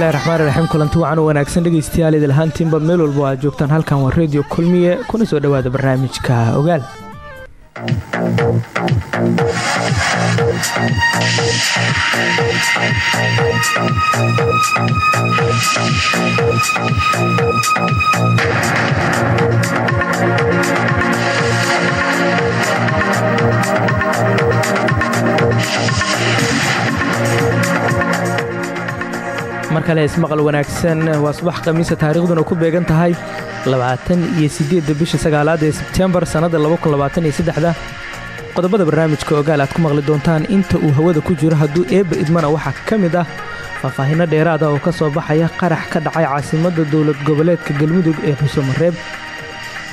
Bismillahi raxmaan raxiim kulanti wacan u wanaagsan dhegeystayaal idil ahaantiinba meel walba aad joogtaan. Halkan waa redio kulmiye. Kuna soo dhowaada barnaamijka ogaal mar kale ismaqal wanaagsan waa subax khamiisa taariikhduna ku beegan tahay labaatan iyo siddeedda bisha sagaalaad ee sebtembar sannadda labakunlabaataniyosaddexda qodobada barnaamijka ogaal aad ku maqli doontaan inta uu hawada ku jiro hadduu eebba idmana waxaa ka mid ah faahfaahinno dheeraada oo ka soo baxaya qarax ka dhacay caasimadda dowlad goboleedka galmudug ee xuusamareeb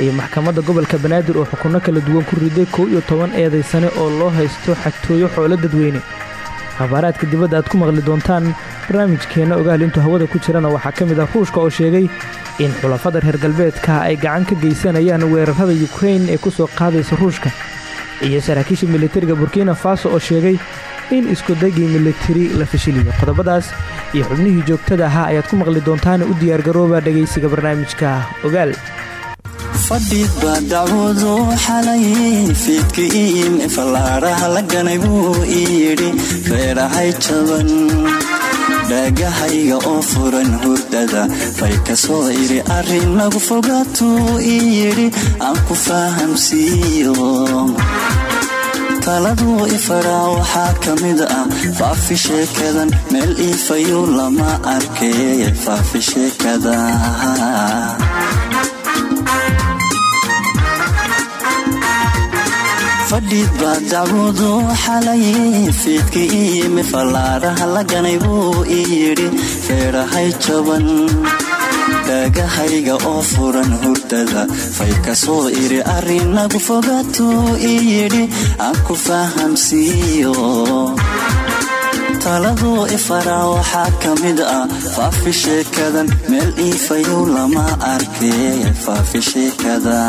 iyo maxkamadda gobolka banaadir oo xukunno kala duwan ku riday kow iyo toban eedaysane oo loo haysto xatooyo xoolo dadweyne. Khabaaraadka dibadda aad ku maqli doontaan barnaamijkeenna ogaal intuu hawada ku jirana waxaa ka mid ah ruushka oo sheegay in xulafada reer galbeedka ay gacan ka geysanayaan weerarada yukrain ee ku soo qaadaysa ruushka. Iyo saraakiisha militariga burkina faso oo sheegay in iskudagii militari la fashiliyo qodobadaas iyo xubnihii joogtada ahaa ayaad ku maqli doontaan u diyaargarooba dhegaysiga barnaamijka ogaal. Fadhiidba dacwadu xalay fiidkii fallaaraha la ganay buu ii yidhi reerahay jaban dhaagahayga oo furan hurdada fay ka soo idhi arrin nagu fogaatuu ii yidhi aan ku fahamsiiyo. Taladuu ifaraa waxaa ka mid ah faafi sheekadan meel iifayu lama arkay faafi sheekada fadhiid baa dacwadu xalay fiidkii ii yimi fallaaraha la ganay buu ii yidhi feerahay jaban dhaagahayga oo furan hurdada fay ka soo idhi arrinagu fogaatuu ii yidhi aan ku fahamsiiyo taladuu ifaraa waxaa ka mid ah faafi sheekadan meel iifayow lama arkay faafi sheekada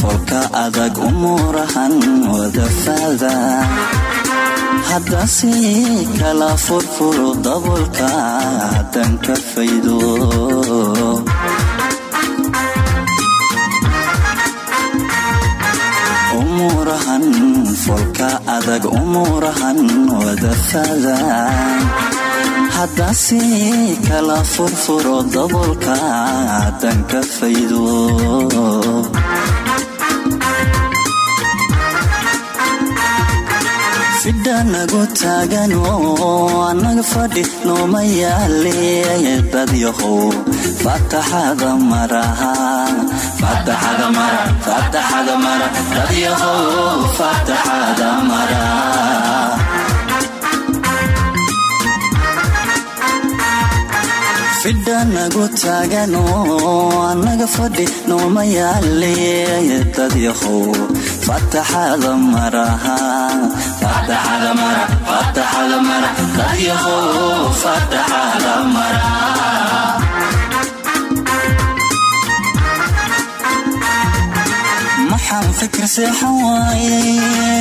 folka adag umuurahan wadafaada haddase kala furfuro dabolka haddan ka faydo. Umuurahan folka adag umuurahan wadafaada haddase kala furfuro dabolka haddan ka faydo fidha nagu taagan oo annaga fadhi nooma yaale dadyahow fataxada maraha fidha nagu taagan oo annaga fadhi nooma yaale dadyahow fataxada maraha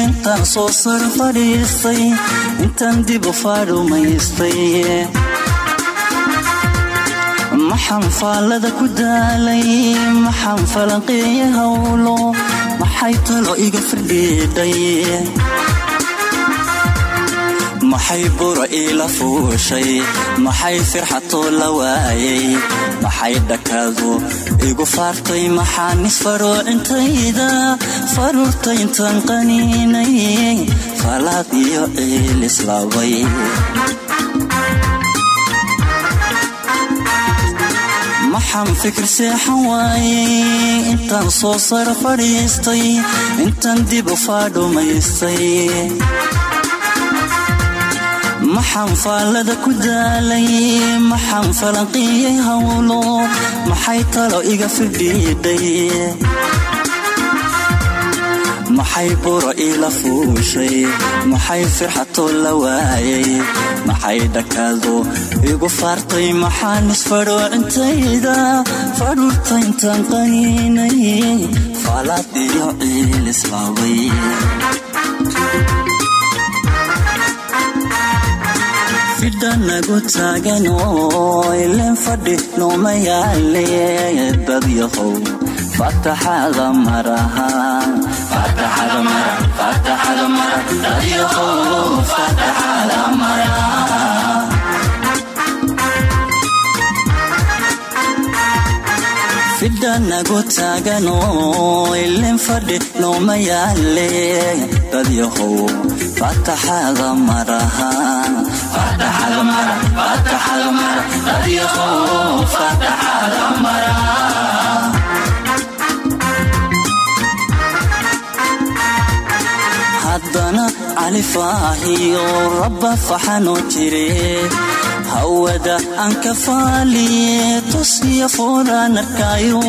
intaan soo sar fadhiistay intaan dib u faadhumaystay ku daalay maxaan falanqeeya hawlo maxay talo iga firdhiidhay maxay bura iila fuushay? Maxay firxatoo la waayay? Maxay dhakaadu igu faartay maxaan isfaroocintayda faruurta intaan qaniinay. Faalaad iyo ciilislaabay maxaan fikir seexan waayey intaan soo sar fadhiistay intaan dib u faadhumaystay maxaan faallada ku daalay maxaan falanqiyey hawlo maxay talo iga fidhiidhay maxay buro iila fuushay maxay firxato la waayay? Maxay dhakaado igu faartay maxaan isfadhoocintayda fadhuurta intaan qaniinay faalaad iyo ciil islaabay fidhanagu taaganoo ileen fadhi nooma yaale dadyahow fataxada maraha fidhanagu taaganoo ileen fadhi nooma yaale dadyahow fataxada maraha. Fataxada mara fataxada mara. Dadyahow fataxada mara. Haddana califaahiyo rabba faxanoo jire hawada aan ka faaliye tusniya foolaan arkaayo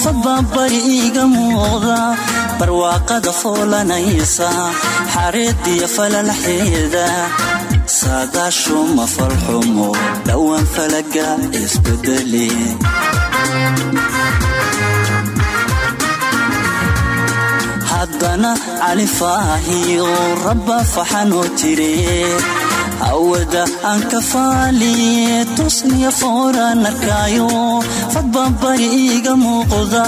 fababari iiga muuqda barwaaqada foolanaysa xareediya falalaxeeda saadaashu ma falxumo dhowaan falaga isbedeli haddana califaahiyo rabba faxanoo jire hawada aan ka faaliye tusniya fooraan arkaayo fadbabari iiga muuqda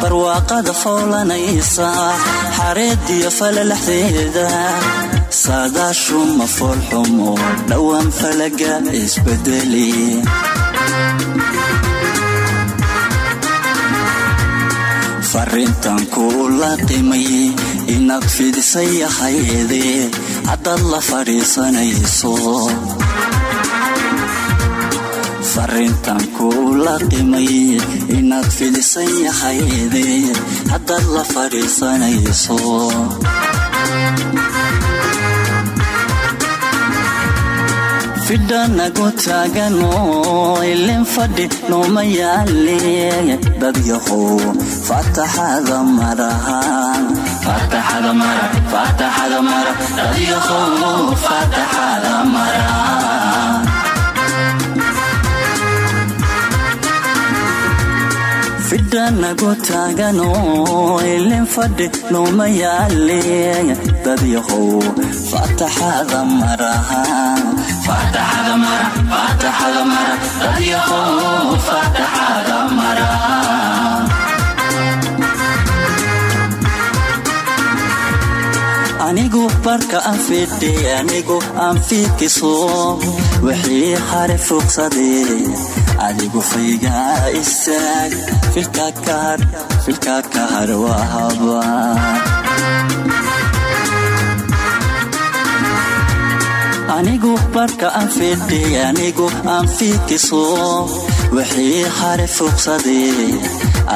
barwaaqada foolanaysa xareediya falalaxdeeda saadaashu ma foolxumo dhowaan falaga isbedeli farintan kuu laqimay inaad fidisay ahayde haddaad la fadhiisanayso farintan kuu laqimay inaad fidisay ahayde haddaad la fadhiisanayso fidhanagu taaganoo ileen fadhi nooma yaale dadyahow fataxada maraha fataxada mara fataxada mara dadyahow fataxada mara fidhanagu taaganoo ileen fadhi nooma yaale dadyahow fataxada maraha fataxada mara fataxada mara dadyahow fataxada mara anigu barka aan fidhe anigu aan fiikiso wixii hare fuuqsadee adigu faygaa istaag. Filka kahar filka kahar waa habaan. Anigu barka aan fidhe anigu aan fiikiso wixii hare fuuqsadee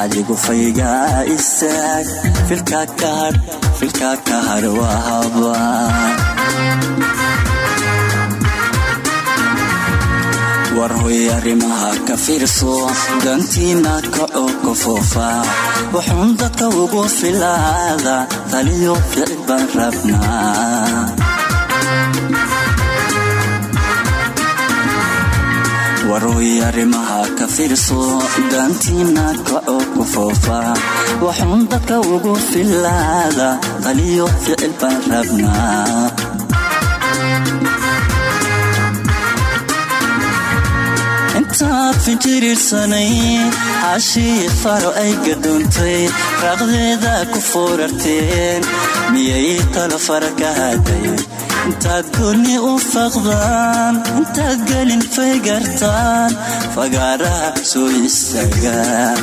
adigu faygaa istaag. Filka kahar filka kahar waa habaan war hoy arrimaha ka fiirso dantiina kacoo ka foofa wuxuun dadka ugu filaada taliyo ficil baan rabnaa warooy arrimaha ka fiirso. Daantiina kacoo ku foofa. Waxuun dadka ugu filaada taliyo ficil baan rabnaa intaad finjiriirsanay xaashii faro ay gadoontay raaqdeeda ku foorarteen. Miyay talo fara ka haday intaad goonni u faqdaan intaad gelin faygartaan fagaaraha soo istaagaan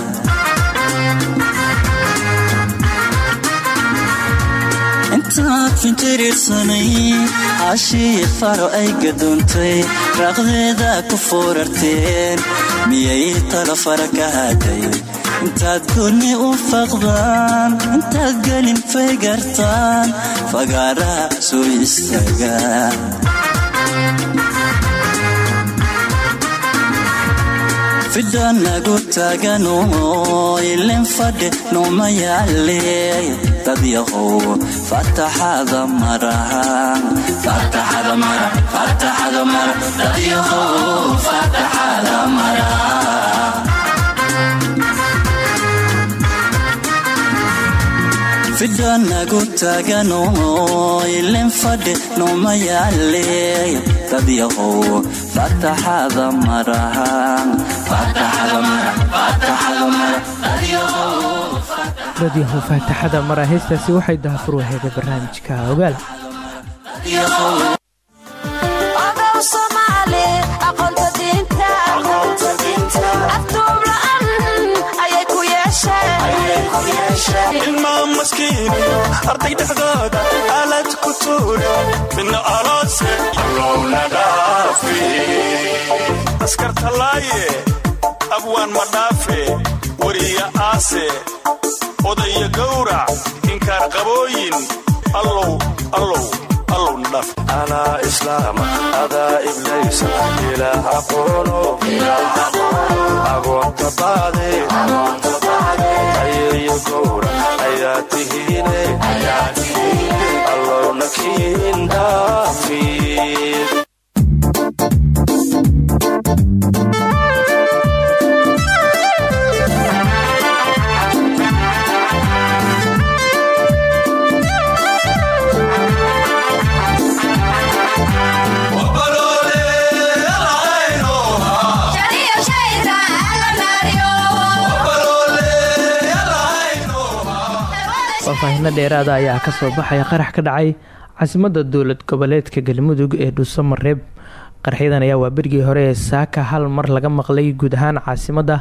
intaad finjiriirsanay xaashii faro ay gadoontay raaqdeeda ku foorarteen miyay tala fara ka haday intaad gooni u faqdaan intaad gelin faygartaan fagaaraha soo istaagaan fidhanagu taagano ilin fadhi nooma yaale. Dad yahow fataxada maraha fidhanagu taagano ilin fadhi nooma yaale dad yahow fataxada maraha radyahow faataxada mara. Heestaasi waxay daafur waheeda barnaamijka ogaal ilmaa maskiiniyo arday dhexdooda aalad ku tuura midna aloose allowna dhaafi askartalaaye abwaan madhaafe weriya aase. Odaya gowrac inkaar qabooyin. Allow allow allowna dhaaf anaa islaama adaa iblaysa ilaah aqoono agoonta baade ayeeyo gowra ayaa tihiine allowna kiin dhaafi faahfaahino dheeraada ayaa ka soo baxaya qarax ka dhacay caasimadda dowlad goboleedka galmudug ee dhuusamareeb qaraxyadan ayaa waa berigii hore ee saaka hal mar laga maqlay guud ahaan caasimadda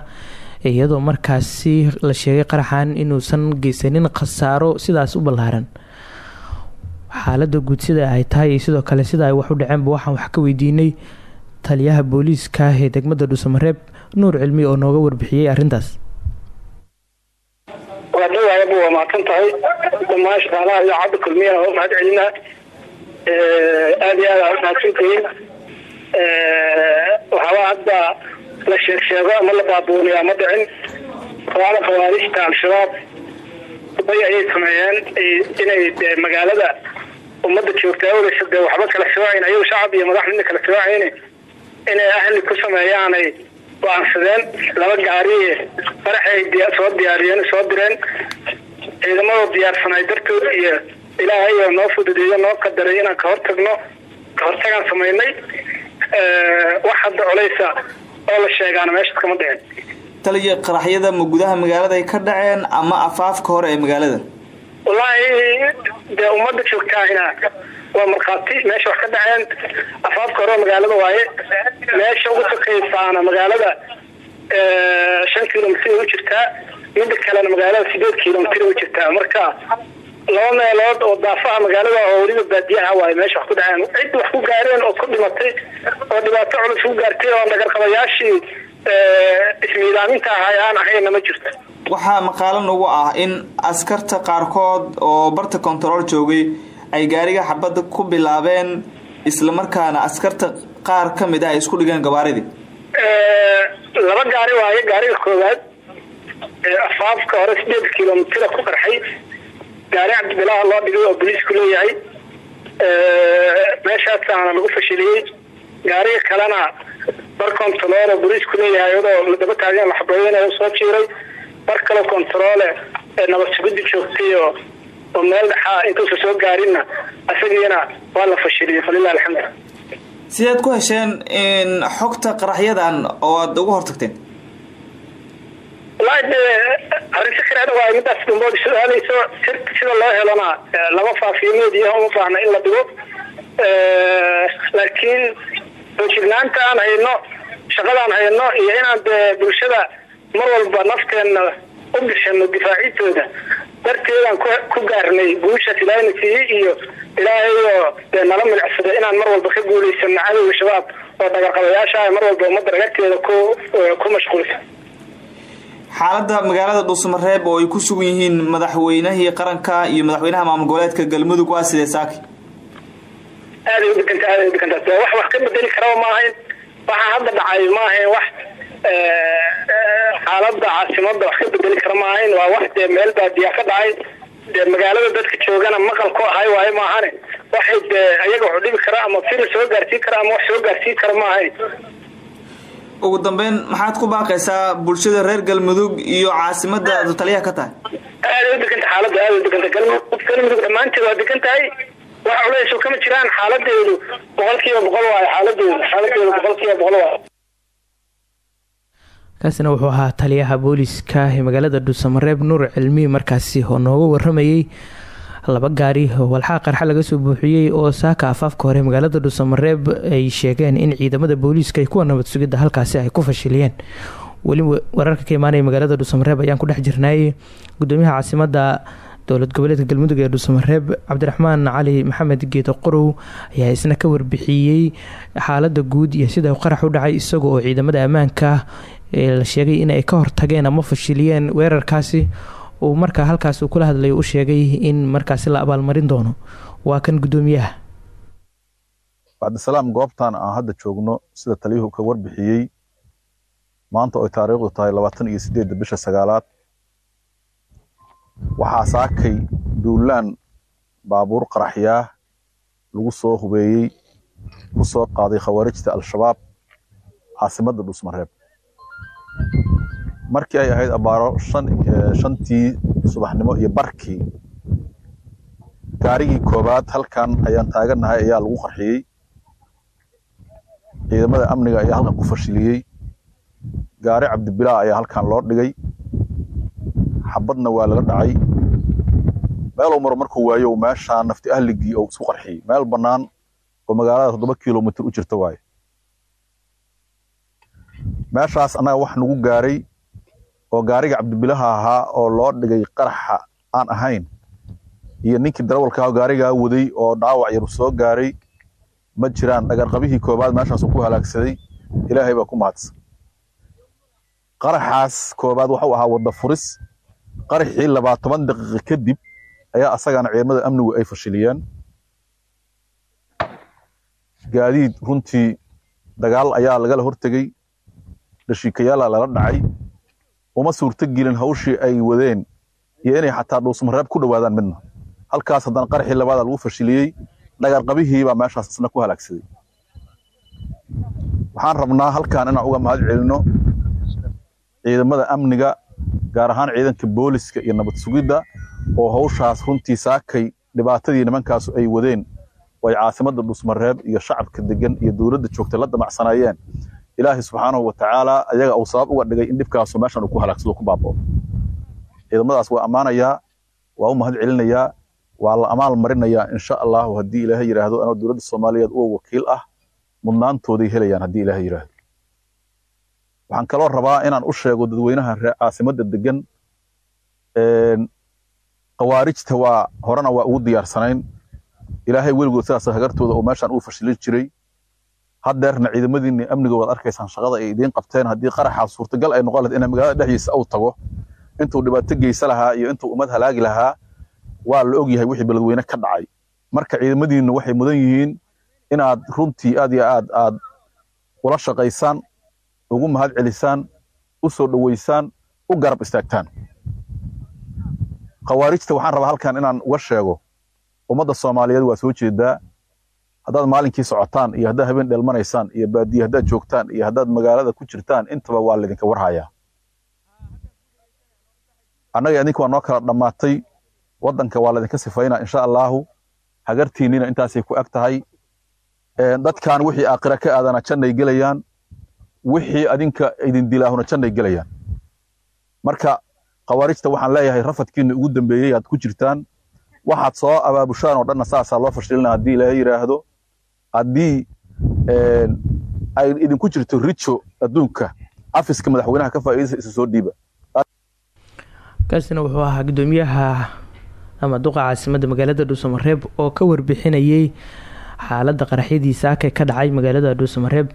iyadoo markaasi la sheegay qaraxan inuusan geysanin khasaaro sidaas u ballaaran. Xaalada guud sida ay tahay iyo sidoo kale sida ay wax u dhaceenba waxaan wax ka weydiinay taliyaha booliiska ee degmada dhuusamareeb nuur cilmi oo nooga warbixiyey arrintaas dhawaayaba waa tahay dhammaan shaqaalaha idaacadda kulmiyana waa mahad celinaa aada iyo aad aa umahadsantihiin waxaaba hadda la sheeg sheego ama la baabuuniyaa ma dhicin kooxda khawaarijta al-shabaab bay ayay sameeyeen inay magaalada ummadda joogta awleysa dee waxba kala soocayn ayagu shacab iyo madax midna kala soocayn inay ahli ku sameeyaanay go'aansadeen laba gaari qaraxay soo diyaariyeen soo direen. Ciidamadoo diyaarsanay dartood iyo ilaahay oo noo fududeeyo noo qadaray inaan ka hortagno ka hortagaan samaynay. Wax hadda culeysa oo la sheegaana meeshaas kama dhicin. Taliya qaraxyada ma gudaha magaalada ay ka dhaceen ama afaafka hore ee magaalada? Wallaahi dee ummadda joogtaahina waa markhaati meesha wax ka dhaceen afaafka hore magaalada waaye. Meesha ugu sakaysaana magaalada shan kilomitr u jirtaa midda kalena magaalada sideed kilomitr u jirtaa. Marka laba meelood oo daafaha magaalada oo weliba baadiyaha waaye meesha wax ku dhaceen. Cid wax ku gaareen oo ku dhimatay oo dhibaato culus ku gaartay oo dhagarqabayaashii ismiidaaminta ahay aan ahayna ma jirto. Waxaa maqaalo nagu ah in askarta qaarkood oo barta kontarool joogay ay gaariga xabadda ku bilaabeen islamarkaana askarta qaar ka mid ah ay isku dhigeen gabaaridii laba gaari waaye. Gaariga koowaad afaafka hore sideed kilomitr ku qarxay. Gaari cabdibilaaha loo dhigay oo boliisku leeyahay. Meeshaasaana lagu fashiliyey. Gaariga kalena bar control oo boliisku leeyahay iyadoo la daba taagan la xabeeyanayo soo jiiray bar kale controle ee nabad sugidda joogtay oo oo meel dhexaa intuusa soo gaarinna isagiina waa la fashiliyey falilah alxamdu. Sidaad ku hesheen in xogta qaraxyadan oo aad uga hortagteen? Wallaahi dee arrin secret waaye midaas dambood su'aalayso sida loo helona lama faafiyo meediyaha uma baahna in la dhigo. Laakiin doojignaanta aan hayno shaqadaan hayno iyo inaan dee bulshada mar walba nafteenna u bixino difaacidooda darteedaan ku gaarnay guushaas ilaahayna siiyey iyo ilaahayoo dee nala milicsada inaan mar walba ka guulaysano cadowga shabaab oo dhagarqabayaasha mar walba ummadda dhagarteeda ku ku mashquulsan. Xaaladda magaalada dhuusamareeb oo ay ku sugan yihiin madaxweynihii qaranka iyo madaxweynaha maamul goboleedka galmudug waa sidee saaki? Aaday u deganta aaday u deganta wax wax ka bedeli karaba ma ahayn. Waxa hadda dhacay ma ahayn. Wax xaaladda caasimada wax ka bedeli kara ma ahayn waa wax dee meel baadiyaa ka dhacay. Dee magaalada dadka joogana maqal ku ahay waayo maahane. Waxay dee ayaga wax dhibi kara ama fil soo gaarsiin kara ama wax soo gaarsiin kara ma ahayn ugu dambeyn maxaad ku baaqaysaa bulshada reer galmudug iyo caasimada aad taliyaha ka tahay? aaday u deganta xaaladda aaday u deganta galmudug. Galmudug dhammaanteed waa degan tahay. Wax culeys kama jiraan xaaladeedu boqolkiiba boqol waayo xaaladeedu xaaladeedu boqolkiiba boqol waayo kaasina wuxuu ahaa taliyaha booliska ee magaalada dhuusamareeb nuur cilmi markaasi oo nooga waramayay laba gaari oo walxaa qarxa laga soo buuxiyey oo saaka afaafka hore magaalada dhuusamareeb ay sheegeen in ciidamada booliiska ay kuwa nabad sugidda halkaasi ay ku fashiliyeen. Weli wararka ka imaanaya magaalada dhuusamareeb ayaan ku dhex jirnay gudoomiyaha caasimada dowlad goboleedka galmudug ee dhuusamareeb cabdiraxmaan cali maxamed geedo qorow ayaa isna ka warbixiyey xaalada guud iyo sida qarax u dhacay isaga oo ciidamada ammaanka la sheegay inay ka hortageen ama fashiliyeen weerarkaasi. Uu markaa halkaas uu kula hadlay u sheegay in markaasi la abaalmarin doono. Waa kan gudoomiyaha cabdisalaam goobtan aan hadda joogno sida taliyuhu ka warbixiyey maanta oy taariikhdu tahay labaatan iyo sideedda bisha sagaalaad. Waxaa saakay duulaan baabuur qaraxyaah lagu soo hubeeyey ku soo qaaday khawaarijta al-shabaab caasimadda dhuusmareeb markii ay ahayd abaaro shantii subaxnimo iyo barkii gaarigii koobaad halkan ayaan taagannahay ayaa lagu qarxiyey. Ciidamada amniga ayaa halkan ku fashiliyey. Gaari cabdibilaa ayaa halkan loo dhigay. Xabadna waa laga dhacay. Meeluu maro markuu waayo meeshaa nafti ahligii oo isku qarxiyey. Meel bannaan oo magaalada toddoba kilomitr u jirta waaye. Meeshaas annaga wax nagu gaaray oo gaariga cabdibilaha ahaa oo loo dhigay qaraxa aan ahayn iyo ninkii darawalka gaarigaa waday oo dhaawac yar soo gaaray ma jiraan dhagarqabihii koobaad meeshaasuu ku halaagsaday ilaahay baa ku mahadsan. Qaraxaas koobaad waxuu ahaa wadda furis. Qaraxii labaa toban daqiiqa kadib ayaa asagana ciidamada amnigu ay fashiliyeen. Gaadiid runtii dagaal ayaa lagala hortegey dhashiikayaala lala dhacay uma suurto gelin hawshii ay wadeen iyo inay xataa dhuusmareeb ku dhowaadaan midna. Halkaas haddana qaraxii labaada lagu fashiliyey dhagarqabihiibaa meeshaas isna ku halaagsaday waxaan rabnaa halkan inaan uga mahad celinno ciidamada amniga gaar ahaan ciidanka booliska iyo nabad sugidda oo hawshaas runtii saakay dhibaatadii nimankaasu ay wadeen oo ay caasimadda dhuusmareeb iyo shacabka degan iyo dowladda joogta la damacsanaayeen ilaahay subxaanahu wa tacaala ayaga uu sabab uga dhigay in dhibkaasu meeshan uu ku halaagsado ku baabao ciidamadaas waa ammaanayaa waa u mahad celinayaa waa la amaal marinayaa insha allahu haddii ilaahay yidhaahdo anoo dowladda soomaaliyeed uwa wakiil ah mudnaantooday helayaan haddii ilaahay yidhaahdo waxaan kaloo rabaa inaan u sheego dadweynaha caasimadda degan khawaarijta waa horena waa ugu diyaarsanayn. Ilaahay weligood sidaas hagartooda oo meeshan uu fashilin jiray haddeerna ciidamadiinni amniga waad arkaysaan shaqada ay idiin qabteen haddii qaraxaa suurtagal ay noqon lahayd in magaalada dhexdiisa uu tago intuu dhibaato geysa lahaa iyo intuu ummad halaagi lahaa waa la og yahay wixii beledweyne ka dhacay. Marka ciidamadiinnu waxay mudan yihiin inaad runtii aad iyo aad aad ula shaqaysaan ugu mahad celisaan u soo dhoweysaan u garab istaagtaan. Khawaarijta waxaan rabaa halkan inaan uga sheego. Ummadda soomaaliyeed waa soo jeedaa haddaad maalinkii socotaan iyo haddaad habeen dheelmanaysaan iyo baadiye haddaad joogtaan iyo haddaad magaalada ku jirtaan intaba waa laydinka warhayaa. Annaga idinka waa noo kala dhammaatay. Waddanka waa laydinka sifaynaa insha allaahu. Hagartiinnina intaasay ku eg tahay. Dadkan wixii aakhira ka aadana jannay gelayaan. Wixii adinka idin dilaahuna jannay gelayaan. Marka khawaarijta waxaan leeyahay rafadkiinna ugu dambeeyey aad ku jirtaan. Waxaad soo abaabushaan oo dhanna saasaa loo fashilina haddii ilaahay yidhaahdo haddii ay idinku jirto rijo adduunka afiska madaxweynaha ka faa'iidaysa isa soo dhiiba. Kaasina wuxuu ahaa gudoomiyaha ama duqa caasimadda magaalada dhuusamareeb oo ka warbixinayey xaaladda qaraxyadii saakay ka dhacay magaalada dhuusamareeb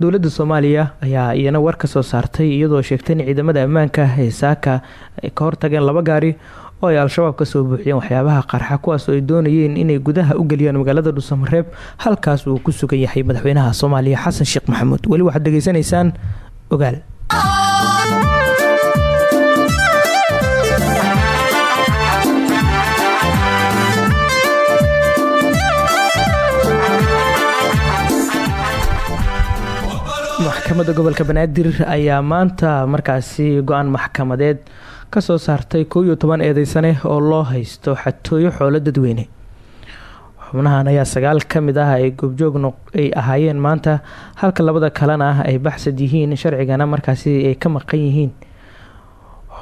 dowladda soomaaliya ayaa iyana war ka soo saartay iyadoo sheegtay in ciidamada ammaanka ee saaka ay ka hortageen laba gaari oo ay al-shabaab ka soo buuxiyeen waxyaabaha qarxa kuwaas oo ay doonayeen inay gudaha u geliyaan magaalada dhuusamareeb halkaas uu ku sugan yahay madaxweynaha soomaaliya xasan sheekh maxamuud. Weli waxaad degeysanaysaan ogaal. Maxkamadda gobolka banaadir ayaa maanta markaasi go'aan maxkamadeed ka soo saartay koow iyo toban eedeysane oo loo haysto xatooyo xoolo dadweyne. Xubnahan ayaa sagaal ka mid ah ay goobjoog ay ahaayeen maanta halka labada kalena ah ay baxsad yihiin sharcigana markaasi ay ka maqan yihiin.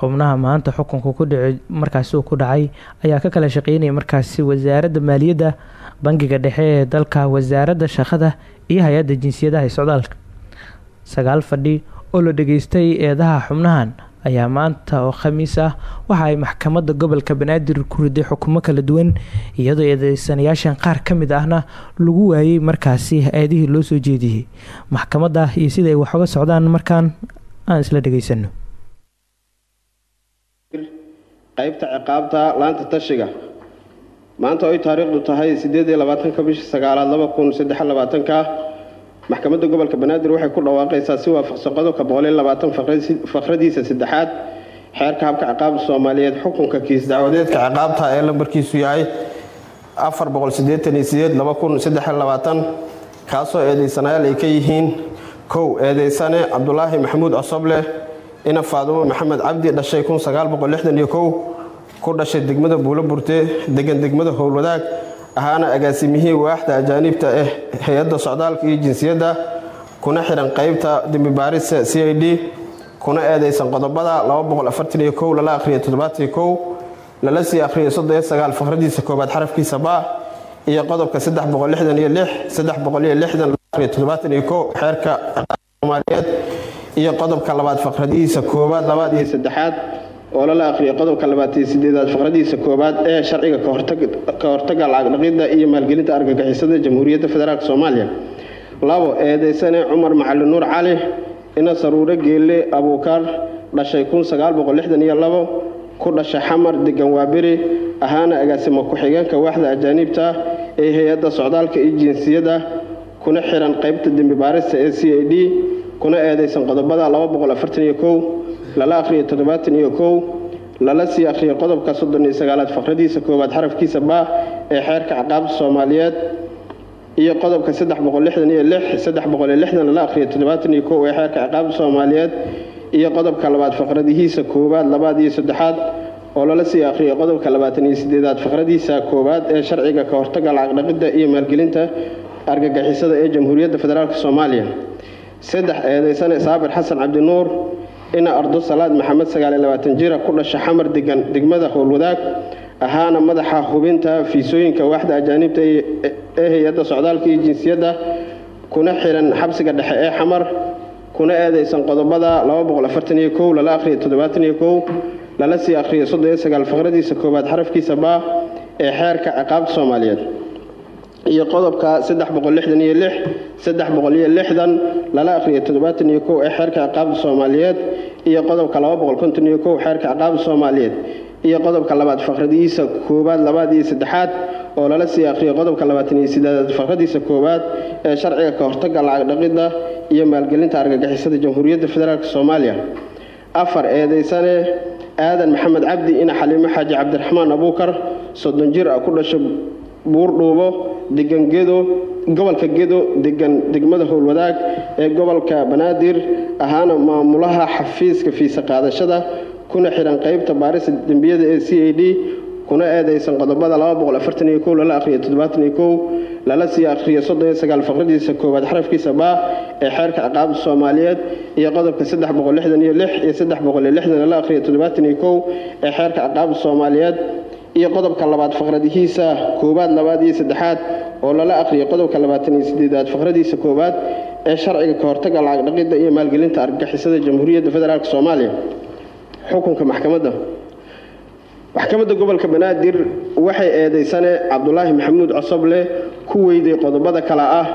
Xubnaha maanta xukunka ku dhici markaasi uu ku dhacay ayaa ka kala shaqeynaya markaasi wasaaradda maaliyadda bangiga dhexe ee dalka wasaaradda shaqada iyo hay'adda jinsiyadaha ee socdaalka. Sagaal fadhi oo la dhageystay eedaha xubnahan ayaa maanta oo khamiis ah. Waxa ay maxkamadda gobolka banaadir ku riday xukumo kala duwan iyadoo eedeysanayaashan qaar ka mid ahna lagu waayey markaasi eedihii loo soo jeediyey. Maxkamadda iyo sida ay wax uga socdaan markaan aan isla dhegeysano qaybta ciqaabta laanta tashiga. Maanta oy taariikhdu tahay sideed iyo labaatanka bisha sagaalaad laba kun maxkamadda gobolka banaadir waxay ku dhawaaqaysaa si waafaqsan qodobka faqradiisa saddexaad. Xeerka habka ciqaabta soomaaliyeed xukunka kiis dacwadeedka ciqaabta ee lambarkiisu yahay kaasoo eedeysanayaal ay ka yihiin kow eedeysane cabdulaahi maxamuud cosoble ina faadumo maxamed cabdi dhashay ku dhashay degmada buulo burte degan degmada howlwadaag ahaana agaasimihii waaxda ajaaniibta ah hay'adda socdaalka iyo jinsiyadda kuna xihan qaybta dembibaarisa c i d kuna eedeysan qodobada lala akhriyo lala sii akhriyo faqradiisa koobaad xarafkiisa ba iyo qodobka xeerka soomaaliyeed iyo qodobka labaad faqradiisa koobaad labaad iyo saddexaad oo lala akhriyo qodobka labaatiyo sideedaad faqradiisa koobaad ee sharciga ka hortaga lacag dhaqidda iyo maalgelinta argagixisada jamhuuriyadda federaalk soomaaliya. Labo eedeysane cumar macalin nuur cali ina saruure geelle abuukar dhashay ku dhashay xamar degan waaberi ahaana agaasimo ku-xigeenka waaxda ajaaniibta ee hay'adda socdaalka iyo jinsiyadda kuna xihan qaybta dembi baarista ee c i d kuna eedeysan qodobada lala akhriyo toddobaatan iyo kow lala sii akhriyo qodobka soddon iyo sagaalaad faqradiisa koowaad xarafkiisa ba ee xeerka ciqaabta soomaaliyeed iyo qodobka saddex boqol lixdan iyo lix saddex boqol iyo lixdan lala akhriyo toddobaatan iyo kow ee xeerka ciqaabta soomaaliyeed iyo qodobka labaad faqradihiisa koowaad labaad iyo saddexaad oo lala sii akhriyo qodobka labaatan iyo sideedaad faqradiisa koowaad ee sharciga ka hortaga lacag dhaqidda iyo maalgelinta argagixisada ee jamhuuriyadda federaalk soomaaliya. Saddex eedeysane saabir xasan cabdinuur ina ardo salaad maxamed jira ku dhasha xamar degan degmada howlwadaag ahaana madaxa hubinta fiisooyinka waaxda ajaaniibta ee hay'adda socdaalka iyo jinsiyadda kuna xihan xabsiga dhexe ee xamar kuna eedeysan qodobada lala akhriyo lala sii akhriyo faqradiisa koowaad xarafkiisa baa ee xeerka ciqaabta soomaaliyeed iyo qodobka lala akhriyo ee xeerka ciqaabta soomaaliyeed iyo qodobka xeerka ciqaabta soomaaliyeed iyo qodobka labaad faqradiisa koowaad labaad iyo saddexaad oo lala sii akhriyo qodobka labaatan iyo sideedaad faqradiisa koowaad ee sharciga ka hortaga lacag dhaqidda iyo maalgelinta argagixisada jamhuuriyadda federaalk soomaaliya. Afar eedeysane aadan maxamed cabdi ina xaliimo xaaji cabdiraxmaan abuukar soddon jir ah ku dhasha buurdhuubo degan gedo gobolka gedo degan degmada howlwadaag ee gobolka banaadir ahaana maamulaha xafiiska fiisa qaadashada kuna xihan qaybta baarista dembiyada ee c a d kuna eedeysan qodobada lala kow lala sii akhriyo soddon iyo sagaal faqradiisa koowaad xarafkiisa baa ee xeerka ciqaabta soomaaliyeed iyo qodobka iyo lala kow ee xeerka ciqaabta soomaaliyeed iyo qodobka labaad faqradihiisa koowaad labaad iyo saddexaad oo lala akhriyo qodobka labaatan iyo sideedaad faqradiisa koowaad ee sharciga ka hortaga lacag iyo maalgelinta argagixisada jamhuuriyadda federaalk soomaaliya. Xukunka maxkamadda. Maxkamadda gobolka banaadir waxay eedeysane cabdulaahi maxamuud cosoble ku weyday qodobada kale ah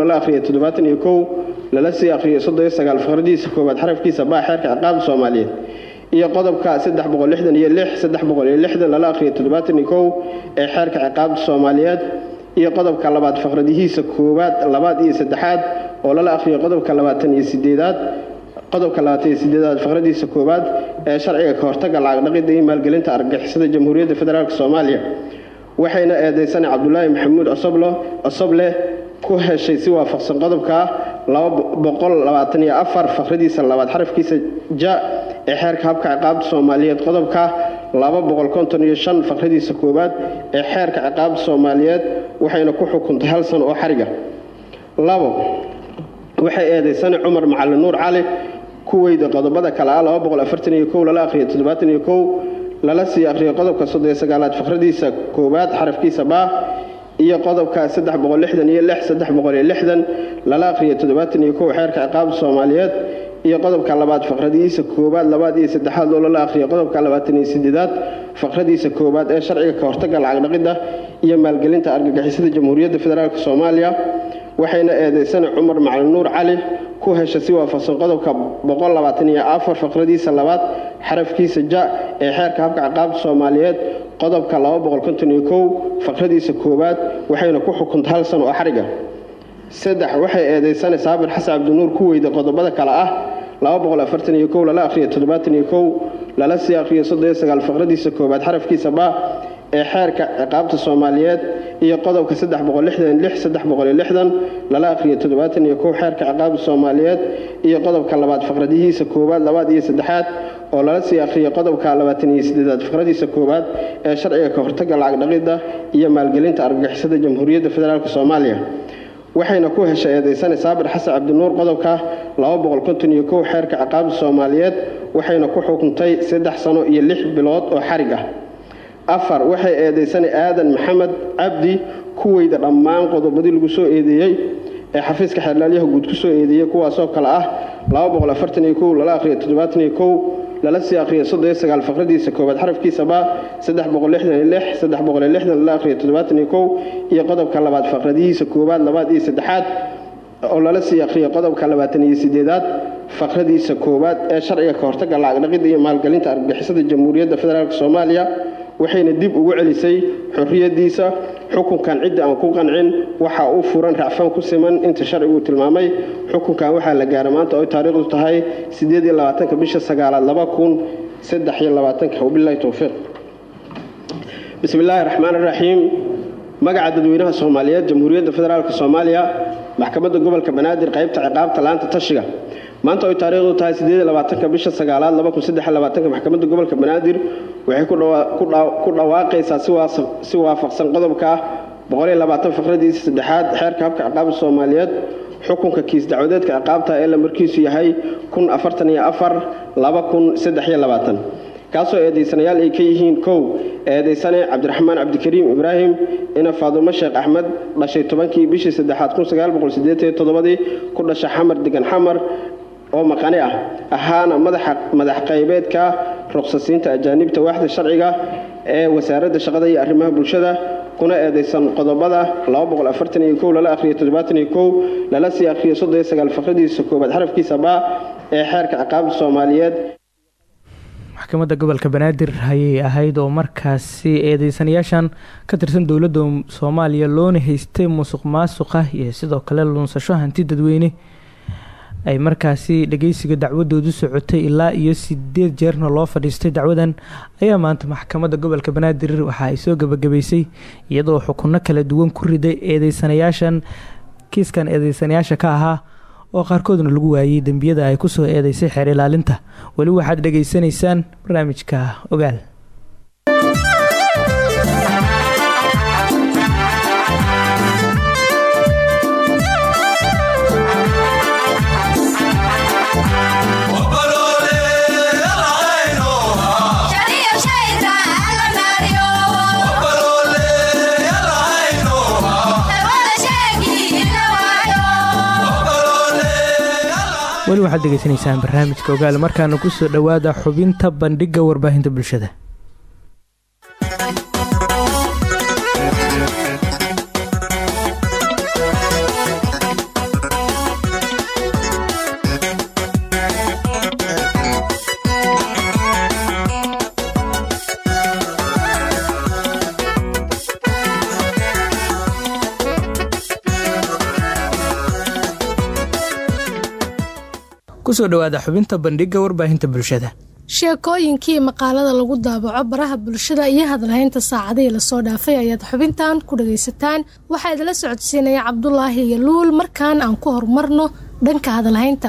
lala akhriyo lala sii akhriyo faqradiisa koowaad xarafkiisa baa xeerka ciqaabda soomaaliyeed iyo qodobka lala akhriyo ee xeerka ciqaabda soomaaliyeed iyo qodobka labaad faqradihiisa koowaad labaad iyo saddexaad oo lala akhriyo qodobka labaatan iyo sideedaad qodobka labaatan iyo sideedaad faqradiisa koowaad ee sharciga ka hortaga lacag dhaqidda iyo maalgelinta argagixisada jamhuuriyadda federaalk soomaaliya. Waxayna eedeysana cabdulaahi maxamuud cosoble ku heshay si waafaqsan qodobka faqradiisa labaad xarafkiisa ja ee xeerka habka ciqaabta soomaaliyeed qodobka faqradiisa koowaad ee xeerka ciqaabta soomaaliyeed waxayna ku xukuntay hal sano oo xariga. Labo waxay eedeysana cumar macalin nuur cali ku weyda qodobada kale ah lala akhriyo lala sii akhriyo qodobka sodosagaalaad faqradiisa koowaad xarafkiisa baa iyo qodobka lala akhriyo xeerka ciqaabda soomaaliyeed iyo qodobka labaad faqradiisa koowaad labaad iyo saddexaad oo lala akhriyo qodobka labaataniyo sideedaad faqradiisa koowaad ee sharciga ka hortaga lacag dhaqidda iyo maalgelinta argagixisada jamhuuriyadda federaalk soomaaliya waxayna eedeysana cumar macalin nuur cali ku hesha si waafaqsan qodobka faqradiisa labaad xarafkiisa ja ee xeerka habka ciqaabta soomaaliyeed qodobka faqradiisa koowaad waxayna ku xukuntay hal sano oo xariga. Saddex waxay eedeysana saabir xasan cabdinuur ku weyda qodobada kale ah lala akhriyo lala sii akhriyo faqradiisa koowaad xarafkiisa baa ee xeerka ciqaabta soomaaliyeed iyo qodobka lala akhriyo xeerka ciqaabta soomaaliyeed iyo qodobka labaad faqradihiisa koowaad labaad iyo saddexaad oo lala sii akhriyo qodobka labaataniyo sideedaad faqradiisa koowaad ee sharciga ka hortaga lacag dhaqidda iyo maalgelinta argagixisada jamhuuriyadda federaalk soomaaliya. Waxayna ku heshay eedeysane saabir xasan cabdinuur qodobka xeerka ciqaabda soomaaliyeed waxayna ku xukuntay saddex sano iyo lix bilood oo xarig ah afar waxay eedeysana aadan maxamed cabdi ku weyda dhammaan qodobadii lagu soo eedeeyey ee xafiiska xeerlaalyaha guud ku soo eedeeyey kuwaasoo kale ah lala akhriyo lala sii akhriyo faqradiisa koowaad xarafkiisaba lala akhriyo iyo qodobka labaad faqradihiisa koowaad labaad iyo saddexaad oo lala sii akhriyo qodobka labaatan iyo sideedaad faqradiisa koowaad ee sharciga ka hortaga lacag dhaqidda iyo maalgelinta argagixisada jamhuuriyadda federaalk soomaaliya waxayna dib ugu celisay xorriyadiisa xukunkan cidda aan ku qancin waxa uu furan racfaan ku siman inta sharcigu tilmaamay. Xukunkan waxaa la gaara maanta oy taariikhdu tahay bisha sagaalaad wabilahi towfiiq bismi illaahi raxmaan raxiim magaca dadweynaha soomaaliyeed jamhuuriyadda federaalk soomaaliya maxkamadda gobolka banaadir qaybta ciqaabta laanta tashiga maanta oy taariikhdu tahay bisha sagaalaad maxkamadda gobolka banaadir. Waxay ku dhawaaqaysaa si waafaqsan qodobka faqradiisa saddexaad xeerka habka ciqaabta soomaaliyeed xukunka kiis dacwadeedka ciqaabta ee lamarkiisu yahay kaasoo eedeysanayaal ay ka yihiin kow eedeysane cabdiraxmaan cabdikariim ibraahim ina faadumo sheekh axmed dhashay tobankii bishii saddexaad ku dhasha xamar degan xamar oo maqani ah ahaana madax qaybeedka ruqsasiinta ajaanibta waaxda sharciga ee wasaaradda shaqada iyo arrimaha bulshada kuna eedeysan qodobada lala akhriyo lala sii akhriyo faqradiisa koowaad xarafkiisa baa ee xeerka ciqaabta soomaaliyeed. Maxkamadda gobolka banaadir ayay ahayd oo markaasi eedeysanayaashan ka tirsan dowladda soomaaliya loona haystay musuq maasuqa iyo sidoo kale lunsasho hanti dadweyne ay markaasi dhageysiga dacwadoodu socotay ilaa iyo sideed jeerna loo fadhiistay dacwadan ayaa maanta maxkamadda gobolka banaadir waxa ay soo gabagabeysay iyadoo xukuno kala duwan ku riday eedeysanayaashan kiiskan eedeysanayaasha ka ahaa oo qaarkoodna lagu waayey dembiyada ay ku soo eedeysay xeer ilaalinta. Weli waxaad dhageysanaysaan barnaamijka ogaal weli waxaad degeysanaysaan barnaamijka ogaal. Markaana ku soo dhowaada xubinta bandhiga warbaahinta bulshada ku soo dhowaada xubinta bandhigga warbaahinta bulshada. Sheekooyinkii maqaalada lagu daabaco baraha bulshada iyo hadalhaynta saacadihii la soo dhaafay ayaad xubintan ku dhagaysataan. Waxaa idila socodsiinaya cabdulaahi iyo luul markaan aan ku horumarno dhanka hadalhaynta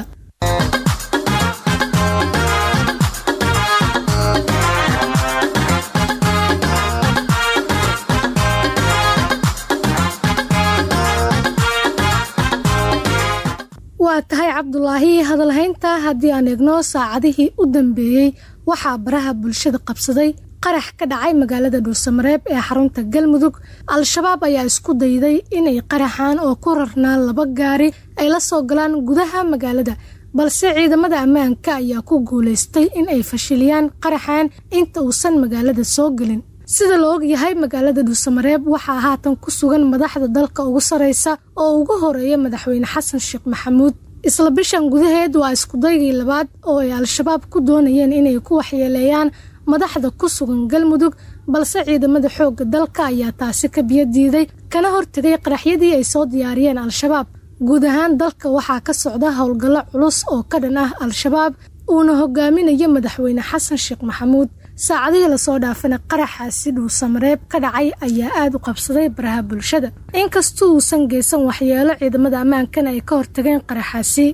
waa tahay cabdulaahi hadalhaynta haddii aan eegno saacadihii u dambeeyey waxaa baraha bulshada qabsaday. Qarax ka dhacay magaalada dhuusamareeb ee xarunta galmudug. Al-shabaab ayaa isku dayday inay qaraxaan oo ku rarnaan laba gaari ay la soo galaan gudaha magaalada balse ciidamada ammaanka ayaa ku guulaystay in ay fashiliyaan qaraxaan inta uusan magaalada soo gelin sida la og yahay magaalada dhuusamareeb waxaa haatan ku sugan madaxda dalka ugu saraysa oo ugu horreeya madaxweyne xasan sheekh maxamuud. Isla bishan gudaheed waa iskudaygii labaad oo ay al-shabaab ku doonayeen inay ku waxyeeleeyaan madaxda ku sugan galmudug balse ciidamada xoogga dalka ayaa taasi ka biyo diiday kana hortegay qaraxyadii ay soo diyaariyeen al-shabaab. Guud ahaan dalka waxaa ka socda howlgallo culus oo ka dhan ah al-shabaab uuna hogaaminayo madaxweyne xasan sheekh maxamuud saacadihii la soo dhaafana qaraxaasi dhuusamareeb ka dhacay ayaa aada u qabsaday baraha bulshada. Inkastoo uusan geysan waxyeelo ciidamada ammaankana ay ka hortageen qaraxaasi.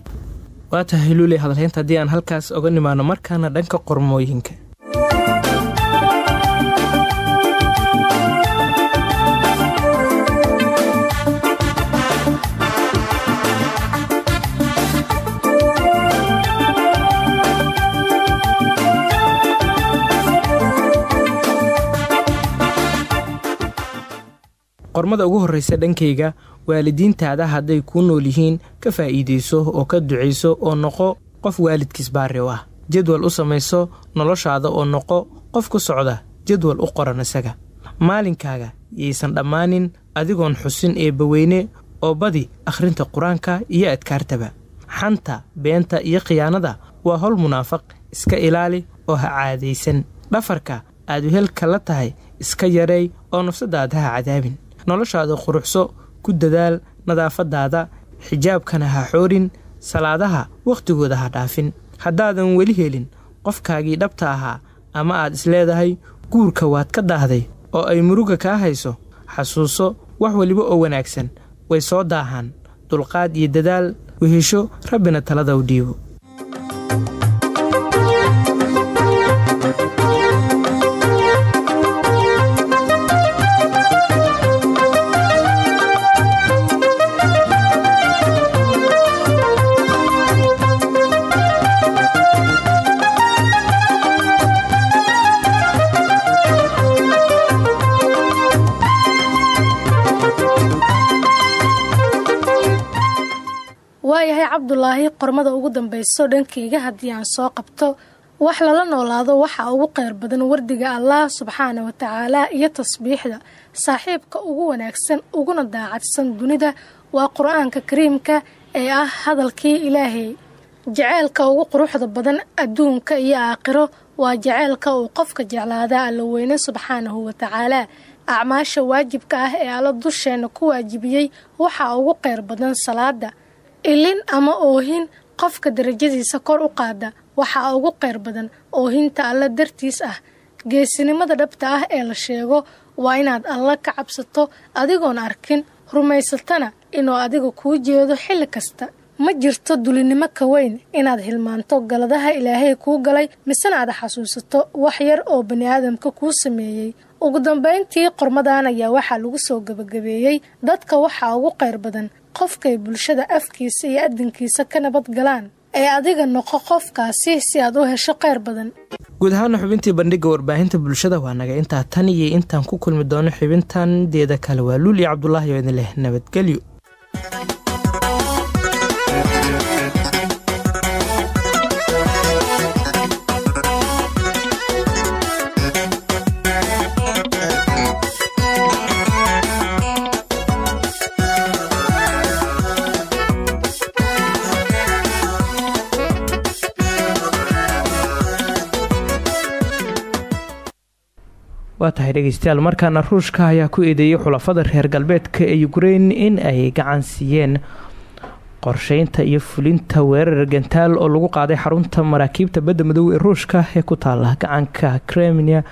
Waa tahay luuley hadalhaynta haddii aan halkaas oga nimaano markaana dhanka qormooyinka qormada ugu horreysa dhankayga waalidiintaada hadday kuu nool yihiin ka faa'iidayso oo ka ducayso oo noqo qof waalidkiis baari u ah. Jadwal u samayso noloshaada oo noqo qof ku socda jadwal u qoran isaga. Maalinkaaga yaysan dhammaanin adigoon xusin eebbaweyne oo badi akhrinta qur'aanka iyo adkaartaba. Xanta beenta iyo khiyaanada waa howl munaafaq iska ilaali oo ha caadaysan. Dhafarka aad wehelka la tahay iska yareey oo nafsadaada ha cadaabin noloshaada quruxso ku dadaal nadaafadaada xijaabkana ha xoorin salaadaha wakhtigooda ha dhaafin. Haddaadan weli helin qofkaagii dhabta ahaa ama aad isleedahay guurka waad ka daahday oo ay muruga kaa hayso xasuuso wax weliba oo wanaagsan way soo daahaan. Dulqaad iyo dadaal wehesho rabbina talada u dhiibo waayahay cabdulaahi qormada ugu dambeyso dhankayga haddii aan soo qabto wax lala noolaado waxaa ugu qayr badan wardiga allah subxaana wa tacaala iyo tasbiixda. Saaxiibka ugu wanaagsan uguna daacadsan dunida waa qur'aanka kariimka ee ah hadalkii ilaahay. Jaceylka ugu quruxda badan adduunka iyo aakhiro waa jaceylka uu qofka jeclaada alla weyne subxaanahu wa tacaala. Acmaasha waajibka ah ee alla dusheenna ku waajibiyey waxaa ugu qayr badan salaada ilin ama oohin qofka darajadiisa kor u qaada waxaa ugu qayr badan oohinta alla dartiis ah. Geesinimada dhabta ah ee la sheego waa inaad alla ka cabsato adigoon arkin rumaysatana inuu adiga kuu jeedo xilli kasta. Ma jirto dulinimo ka weyn inaad hilmaanto galadaha ilaahay kuu galay misena aad xasuusato wax yar oo bani aadamka kuu sameeyey. Ugu dambayntii qormadan ayaa waxaa lagu soo gebagabeeyey dadka waxaa ugu qayr badan qofkay bulshada afkiisa iyo adinkiisa ka nabad galaan ee adiga noqo qofkaasi si aad u hesho qayr badan. Guud ahaana xubintii bandhigga warbaahinta bulshada waa naga. Intaa tan iyo intaan ku kulmi doono xubintan deeda kale waa luul iyo cabdulaahi oo idin leh nabadgelyo waa tahay dhegeystayaal. Markaana ruushka ayaa ku eedeeyey xulafada reer galbeedka ee ukrein in ay gacan siiyeen qorsheynta iyo fulinta weerar gantaal oo lagu qaaday xarunta maraakiibta badda madow ee ruushka ee ku taala gacanka kremnia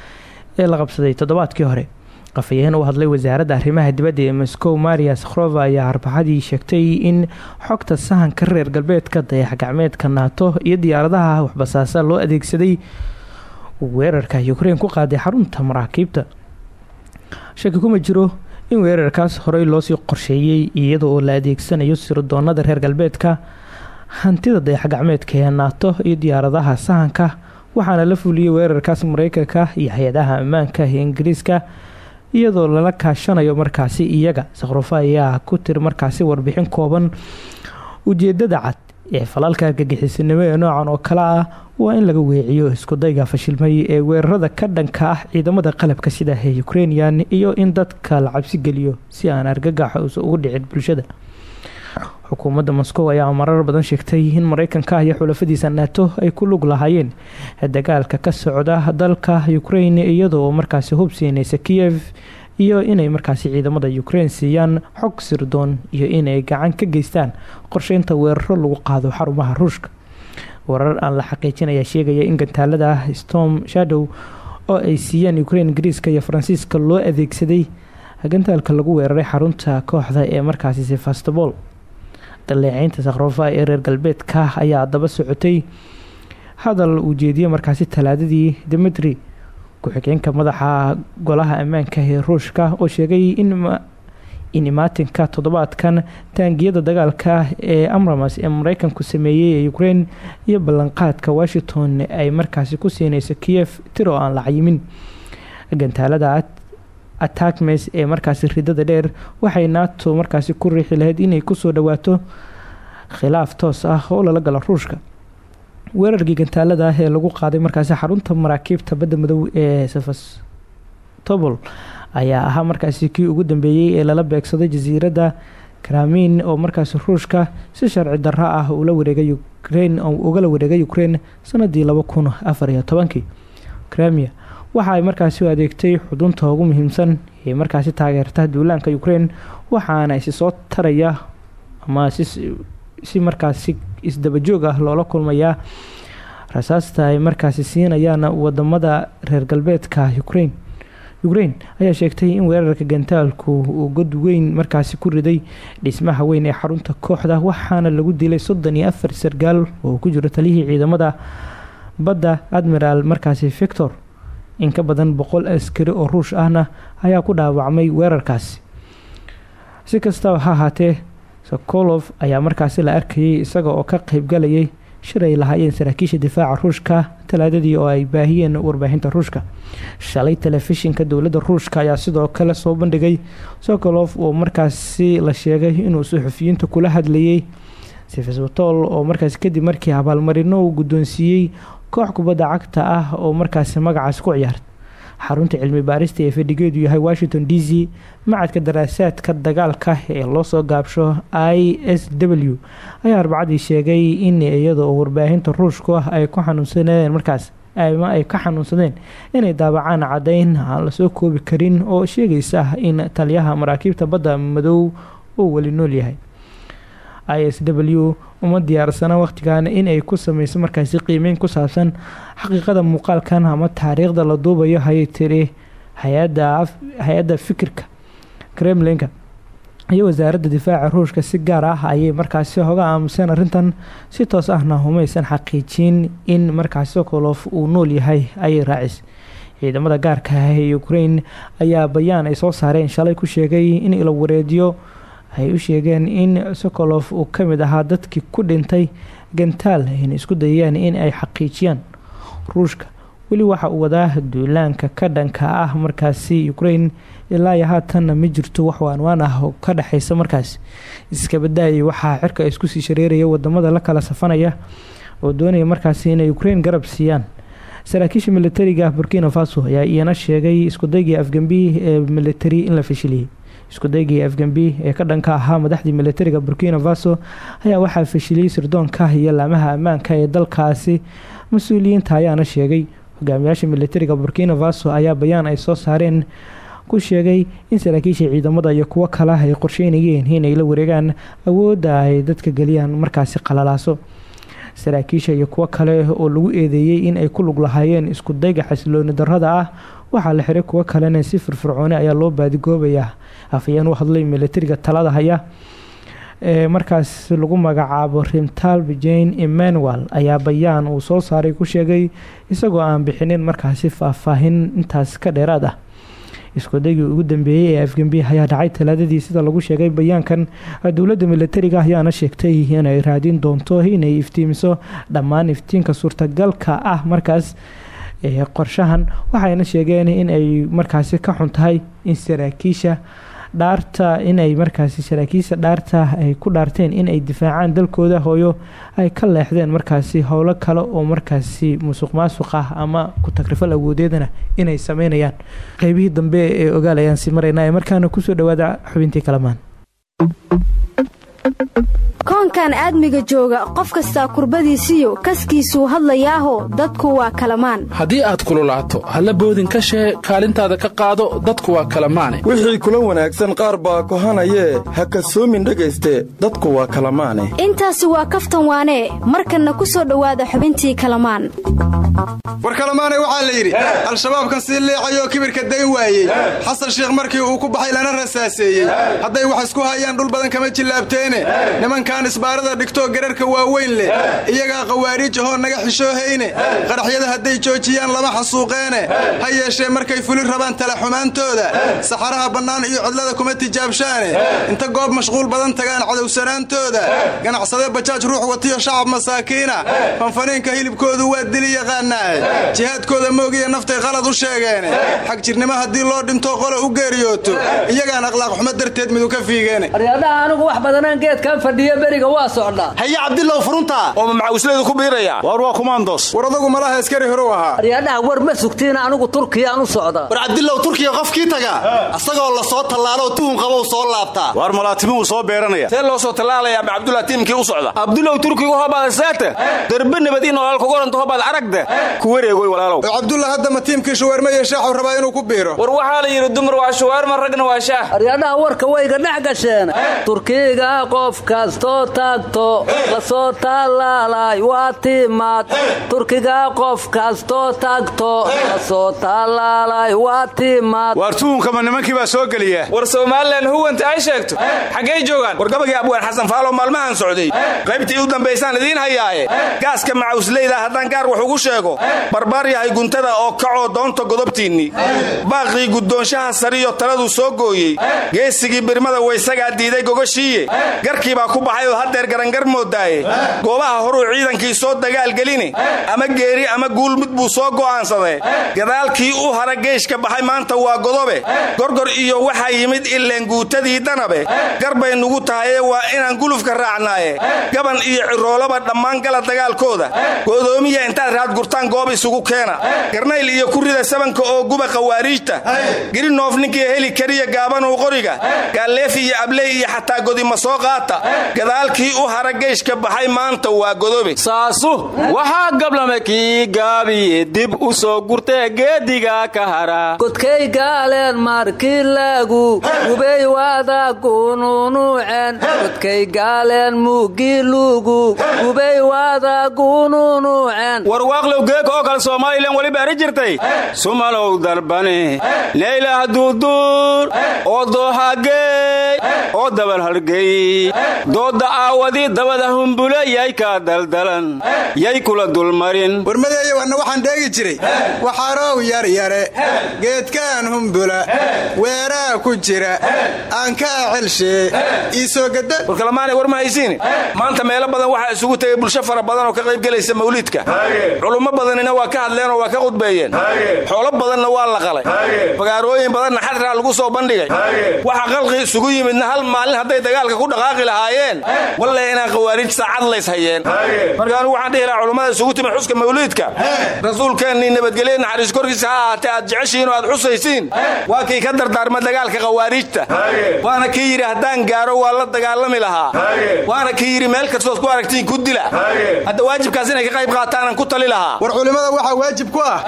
ee la qabsaday toddobaadkii hore. Qafayeen u hadlay wasaaradda arrimaha dibadda ee moscow maria sakhrova ayaa arbaxadii sheegtay in xogta sahanka reer galbeedka dayax gacmeedka naato iyo diyaaradaha waxbasaasa loo adeegsaday weerarka. Ukraine ku qaaday xarunta maraakiibta. Shaki kuma jiro in weerarkaas horey loosii qorsheeyey iyada oo la adeegsanayo sirdoonada reer galbeedka hantida dayax gacmeedka ee naato iyo diyaaradaha sahanka waxaana la fuliyey weerarkaas mareykanka iyo hay'adaha ammaanka ee ingiriiska iyadoo lala kaashanayo markaasi iyaga. Sakhrofo ayaa ku tiri markaasi warbixin kooban. Ujeedada cad falalka argagixisanimo ee noocan oo kale ah waa in laga weeciyo iskudayga fashilmay ee weerarada ka dhanka ah ciidamada qalabka sida ee ukrainian iyo in dadka la cabsi geliyo si aan argagaxa uusa ugu dhicin bulshada. Xukuumadda moscow ayaa marar badan sheegtay in mareykanka iyo xulafadiisa nato ay ku lug lahaayeen dagaalka ka socda dalka ukraine iyadoo markaasi hub siineysa iyo inay markaasi ciidamada ukraine siiyaan xog sirdoon iyo inay gacan ka geystaan qorsheynta weeraro lagu qaado xarumaha ruushka warar aan la xaqiijin ayaa sheegaya in gantaalada storm shadow oo ay siiyeen ukraine ingiriiska iyo faransiiska loo adeegsaday gantaalka lagu weeraray xarunta kooxda ee markaasi sevastopol daleeceynta sakhrofa ee reer galbeedka ayaa daba socotay. Hadal uu jeediyey markaasi talaadadii dimitri ku-xigeenka madaxa golaha ammaanka ee ruushka oo sheegay in imaatinka toddobaadkan taangiyada dagaalka ee amramas ee mareykanku sameeyey ee ukraine iyo ballanqaadka washington ay markaasi ku siineyso kiyef tir aan la cayimin. Gantaalada atakmes ee markaasi ridada dheer waxay nato markaasi ku riixi lahayd inay ku soo dhawaato khilaaf toos ah oo lala galo ruushka weerarkii gantaalada ee lagu qaaday markaasi xarunta maraakiibta badda madow ee sevastopol ayaa ahaa markaasi kii ugu dambeeyey ee lala beegsaday jasiiradda kramiin oo markaasi ruushka si sharci darro ah ula wareegay ukraine ugala wareegay ukraine sanadii laba kun afar iyo tobankii. Waxa ay markaasi u adeegtay xudunta ugu muhiimsan ee markaasi taageerta duulaanka ukraine waxaana isi soo taraya ama si markaasi isdabajoog ah loola kulmayaa rasaasta ay markaasi siinayaan waddamada reer galbeedka ukraine. Ukraine ayaa sheegtay in weerarka gantaalku uu god weyn markaasi ku riday dhismaha weyn ee xarunta kooxda waxaana lagu dilay soddon iyo afar sargaal oo ku jiro taliyihii ciidamada badda. Admiral markaasi victor in ka badan boqol askari oo ruush ahna ayaa ku dhaawacmay weerarkaasi si kastaba ha ahaatee sokolof ayaa markaasi la arkayay isaga oo ka qeybgalayay shir ay lahaayeen saraakiisha difaaca ruushka talaadadii oo ay baahiyeen warbaahinta ruushka. Shalay telefishinka dowladda ruushka ayaa sidoo kale soo bandhigay. Sokolof oo markaasi la sheegay inuu suxufiyiinta kula hadlayay. Sefasbatol oo markaasi kadib markii abaalmarino uu guddoonsiiyey koox kubadda cagta ah oo markaasi magacaas ku ciyaarta xarunta cilmi baarista ee fadhigeedu yahay washington d c macadka daraasaadka dagaalka ee loo soo gaabsho i s w ayaa arbacadii sheegay in iyada oo warbaahinta ruushku ah ay ku xanuunsaneen markaas ama ay ka xanuunsadeen inay daabacaan caddayn aan la soo koobi karin oo sheegaysa in taliyaha maraakiibta badda madow uu weli nool yahay i s w uma diyaarsana wakhtigan inay ku sameyso markaasi qiimeyn ku saabsan xaqiiqada muuqaalkan ama taariikhda la duubayo hayay tiri hay'adda fikirka kremlinka iyo wasaaradda difaaca ruushka si gaar ah ayay markaasi hoga aamuseen arrintan si toos ahna humaysan xaqiijin in markaasi sokolof uu nool yahay ayay raacis. Ciidamada gaarka ah ee ukraine ayaa bayaan ay soo saareen shalay ku sheegay in ilo wareedyo ay u sheegeen in sokolof uu ka mid ahaa dadkii ku dhintay gantaal ayna isku dayeen in ay xaqiijiyaan ruushka. Weli waxa uu wadaa duulaanka ka dhanka ah markaasi ukraine ilaa iyo haatanna ma jirto wax waanwaan ah oo ka dhexeysa markaas. Iskabadaayay waxaa cirka isku sii shareeraya waddamada la kala safanaya oo doonaya markaasi inay ukraine garab siiyaan. Saraakiisha militariga burkina faso ayaa iyana sheegay iskudaygii afgambi ee militari in la fashiliyey iskudaygii afgambi ee ka dhanka ahaa madaxdii militariga burkina faso ayaa waxaa fashiliyey sirdoonka iyo laamaha ammaanka ee dalkaasi. Mas'uuliyiinta ayaana sheegay hogaamiyaasha militariga burkina faso ayaa bayaan ay soo saareen ku sheegay in saraakiisha ciidamada iyo kuwo kale ay qorsheynayeen inay la wareegaan awoodda ay dadka geliyaan markaasi qalalaaso. Saraakiisha iyo kuwo kale oo lagu eedeeyey in ay ku lug lahaayeen isku dayga xasilooni darrada ah waxaa la xiray kuwo kalena si firfircooni ayaa loo baadigoobayaa afayeen u hadlay militariga talada haya. Ee markaas lagu magacaabo rimtalb jane emmanuel ayaa bayaan uu soo saaray ku sheegay isagoo aan bixinin markaasi faahfaahin intaas ka dheeraad ah. Iskudaygii ugu dambeeyey ee afgembi ayaa dhacay talaadadii sida lagu sheegay bayaankan. Dowladda militariga ayaana sheegtay inay raadin doonto inay iftiimiso dhammaan iftiinka suurtagalka ah. Markaas qorshahan. Waxayna sheegeen in ay markaasi ka xun tahay in saraakiisha dhaarta inay markaasi saraakiisha dhaarta ay ku dhaarteen inay difaacaan dalkooda hooyo ay ka leexdeen markaasi howlo kale oo markaasi musuq maasuq ah ama ku-tagrifal awoodeedana inay sameynayaan. Qeybihii dambe ee ogaal ayaan maraynaa ee markaana ku soo dhawaada xubintii kalamaan koonkan aadmiga jooga qof kastaa kurbadiisiyo kaskiisuu hadlayaaho dadku waa kalamaan. Haddii aad kululaato halla boodin ka shee kaalintaada ka qaado dadku waa kalamaane. Wixii kula wanaagsan qaar baa kohanayee ha kasoomin dhegayste dadku waa kalamaane. Intaasi waa kaftan waanee markanna ku soo dhowaada xubintii kalamaan. War kalamaane waxaa la yidhi al-shabaabkan sii leecayoo kibirka dayn waayey. Xasan sheikh markii uu ku baxay lana rasaaseeyey hadday wax isku hayaan dhul badan kama jillaabteene nimankan isbaarada dhigtoo gararka waaweyn leh. Iyagaa khawaariij ahoo naga xishoohayne. Qaraxyada hadday joojiyaan lama xasuuqeene. Ha yeeshee markay fuli rabaan talaxumaantooda saxaraha bannaan iyo cidlada kuma tijaabshaane. Inta goob mashquul badan tagaan cadowsanaantooda. Ganacsade bajaaj ruux watiyo shacab masaakiina. Fanfaniinka hilibkoodu waa dili yaqaanaahe jihaadkooda moogiya naftay qalad u sheegeene. Xag jirnimo haddii loo dhinto qole u geeriyooto. Iyagaan akhlaaq xumo darteed midu ka fiigeene beriga waa socdaa haye cabdilow furunta. Oo macawisleedu ku biiraya. War waa kumaandoos war adagu malaha askari horow ahaa. Aryadhaha war ma sugtiina anigu turkiyaan u socdaa war cabdilow turkiya qofkii taga. Asagoo la soo tallaaloo tuhun qabow soo laabtaa waar malaatimuhu soo beeranaya. See loo soo tallaalaya ma cabdullah tiimkii u socda? Abdulow turkigu hobaad seegta darbe nabad in nolol kugoranto hobaad aragda ku wareegoy walaalow. Cabdullah hadda ma tiimkii shuweerma iyo shaaxu rabaa inuu ku biiro. War waxaa la yidhi dumar waa shuweerma ragna waa shaah. Aryadhaha warka wayga dhex gasheen turkiga qof kastoo taagto la soo tallaalay waa timaad turkiga qof kastoo taagto la soo tallaalay waa timaad waar tuhunkama nimankii baa soo geliya war somalilan huwanta ay sheegto xaggay joogaan. War gabagii abwaan xasan faalo maalmahan socday qaybtii u dambaysaan idiin hayaaye. Gaaska macawsleyda haddaan gaar wax ugu sheego. Barbaar yahay guntada oo kacoo doonta godobtiinnii baaqii guddoonshaha sariyo taladu soo gooyey. Geesigii birmada waysagaa diiday gogoshiiye garkii baa ku baxay oo haddeer garangar moodaaye goobaha horuu ciidankii soo dagaalgeline. Ama geeri ama guul mid buu soo go'aansadee gadaalkii u hara geeshka baxay maanta waa godobe. Gorgor iyo waxaa yimid ileen guutadii danabe. Garbay nugu tahaye waa inaan gulufka raacnaaye. Gaban iyo ciroolaba dhammaan gala dagaalkooda. Godoomiya intaad raadgurtaan goob isugu keena. Garnayl iyo kurida sabanka oo guba khawaariijta. Girinoof ninkii heli kariya gaabanuu qoriga. Gaalleef iyo abley iyo xataa godima soo qaata gadaalkii u hara geeshka baxay maanta waa godobe saasu waxaa gablama kii gaabiye dib u soo gurtee geediga ka hara. Godkay gaaleen markii lagu gubay waada gununuuceen godkay gaaleen muugii lugu gubay waada gununuuceen warwaaqlow geeka oo kale somalilan weliba eri jirtay. Sumalow darbane neylah duuduur oo doohageey oo dabal doodda aawadii dabada humbule yay kaa daldalan yay kula dulmarin. Warmadeeya wanna waxaan dheegi jiray. Waxarow yaryare geedkaan humbula weeraa ku jira aan ka acelshe iisoo gada. Warkalamaanay war ma haysiin maanta meelo badan waxaa isugu tegay bulsho fara badan oo ka qayb gelaysa mawliidka. Culummo badanina waa ka hadleen oo waa ka qudbeeyeen xoolo badanna waa la qalay. Fagaarooyin badanna xadraa lagu soo bandhigay. Waxa qalqi isugu yimid yimidna hal maalin hadday dagaalka ku dhaqaaqi lahaayeen walle inaan khawaarij saacad lays hayeen. Marka anigu waxaan dhihi lahaa isugu timid xuska mawliidka. Rasuulkeennii nabadgelya naxariis korkiisa ha ahaatee aad jeceshihiin oo aad xusaysiin. Waa kii ka dardaarma dagaalka khawaarijta. Waana kii yidhi haddaan gaaro waa la dagaalami lahaa. Waana kii yidhi meel kastood ku aragtiin ku dila. Hadda waajibkaas inay ka qayb qaataanan ku tali lahaa. War culimmada waxaa waajib ku ah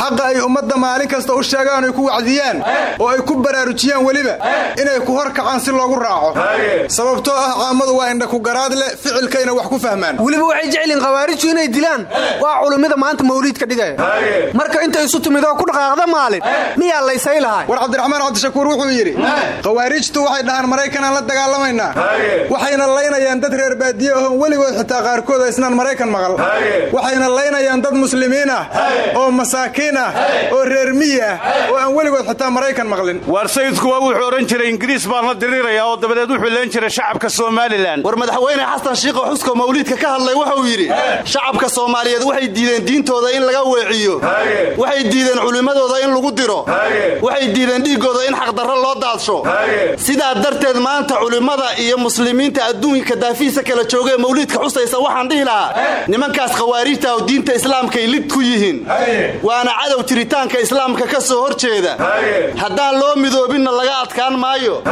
xaqa ay ummadda maalin kasta u sheegaan ay ku wacdiyaan oo ay ku baraarujiyaan weliba inay ku hor kacaan si loogu raaco. Sababtoo ah caamadu waa indha ku garaad leh ficilkayna wax ku fahmaan. Weliba waxay jeceliin khawaarijtu inay dilaan. Waa culummada maanta mawliidka dhigaya. Marka inta isu timid oo ku dhaqaaqda maalin miyaa laysay lahay? War cabdiraxmaan cabdishakuur wuxuu yidhi khawaarijtu waxay dhahaan maraykanaan la dagaalamaynaa. Waxayna laynayaan dad reer baadiye ahoon weligood xitaa qaarkood isnaan maraykan maqal. Waxayna laynayaan dad muslimiin ah oo masaakiin ah oo reer miyi ah oo aan weligood xitaa maraykan maqlin. War sayidkuwa wuxuu odhan jiray ingiriis baan la dirirayaa oo dabadeed wuxuu leen jiray shacabka somalilan war madaxweyne xasan shiikho xuska mawliidka ka hadlay wuxuu yidhi shacabka soomaaliyeed waxay diideen diintooda in laga weeciyo. Waxay diideen culimmadooda in lagu diro. Waxay diideen dhiiggooda in xaqdarro loo daadsho. Sidaa darteed maanta culimmada iyo muslimiinta adduunka daafihiisa kala joogee mawliidka xusaysa waxaan dhihi lahaa nimankaas khawaariijta oo diinta islaamkay lid ku yihiin. Waana cadow jiritaanka islaamka ka soo hor jeeda. Haddaan loo midoobinna laga adkaan maayo.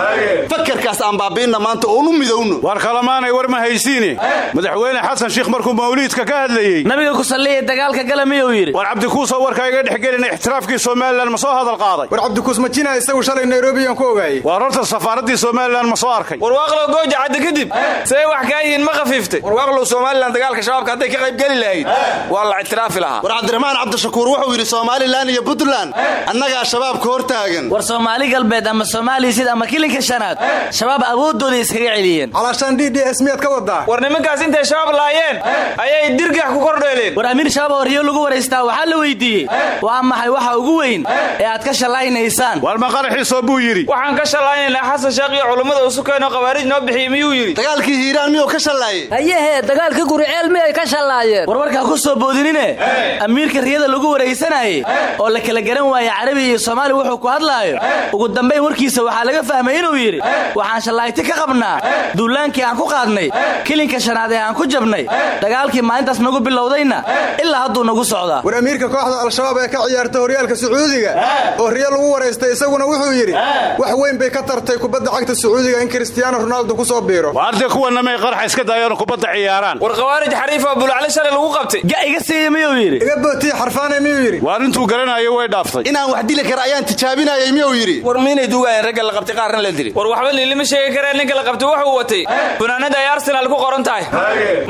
Fakarkaas aan baabi'inna maanta oon u midowno war kalamaanay war ma haysiine madaxweyne xasan shiikh markuu mawliidka ka hadlayey nabiga ku salliya dagaalka gala miyuu yidhi? War cabdikuusoo warka iga dhexgelina ixtiraafkii somalilan ma soo hadal qaaday? War cabdikuus majina isagu shalay nairobiyaan ku ogaayey war horta safaaraddii somalilan ma soo arkay. Warwaaqlow gooja cadda kadib see wax kaa yihiin ma khafiiftay warwaaqlow somalilan dagaalka shabaabka hadday ka qayb geli lahayd waa la ictiraafi lahaa. War cabdiraxmaan cabdishakuur wuxuu yidhi somalilan iyo puntland annagaa shabaabka hor taagan. War soomaali galbeed ama soomaaliya sid ama kilinka shanaad shabaab awooddooda iskaga celiyeen calaashaan d d s miyaad ka wadaa? War nimankaas intay shabaab laayeen ayay dirgax ku kordheeleen war amiir shabaab oo riyo lagu waraystaa waxaa la weydiiyey waa maxay waxa ugu weyn ee aad ka shallaynaysaan war ma qaraxiisoo buu yidhi. Waxaan ka shallaynaynaa xasan sheekh iyo culummada isu keenoo khawaarij noo bixiyey miyuu yidhi? Dagaalkii hiiraan miyuu ka shallaayey hayehee dagaalkii guriceel miyay ka shallaayeen war warkaa ku soo boodinine amiirka riyada lagu waraysanayey oo la kala garan waaya carabi iyo soomaali wuxuu ku hadlaayo. Ugu dambayn warkiisa waxaa laga fahmay inuu yidhi waxaan shallayti ka qabnaa duulaankii aan ku qaadnay. Kilinka shanaad ee aan ku jabnay. Dagaalkii maalintaas nagu bilowdayna ilaa hadduu nagu socdaa war amiirka kooxda al-shabaab ee ka ciyaarta horyaalka sacuudiga oo riyo lagu waraystay isaguna wuxuu yidhi wax weyn bay ka tartay kubadda cagta sacuudiga in kristiyaano ronaldo ku soo biiro. Waarde kuwana may qaraxa iska daayaan kubadda ciyaaraan. War khawaarij xariifa bulacli shalay lagu qabtay. Ga iga siiya miyuu yidhi? Iga bootiye xarfaane miyuu yidhi? Waar intuu garanayo way dhaaftay. Inaan wax dili kara ayaan tijaabinayay miyuu yidhi? War miinay duugaayeen ragga la qabtay qaarna la dili war waxba liilima sheegi kareen ninka la qabtay wuxuu watay funaanada ay arsenaal ku qoran tahay.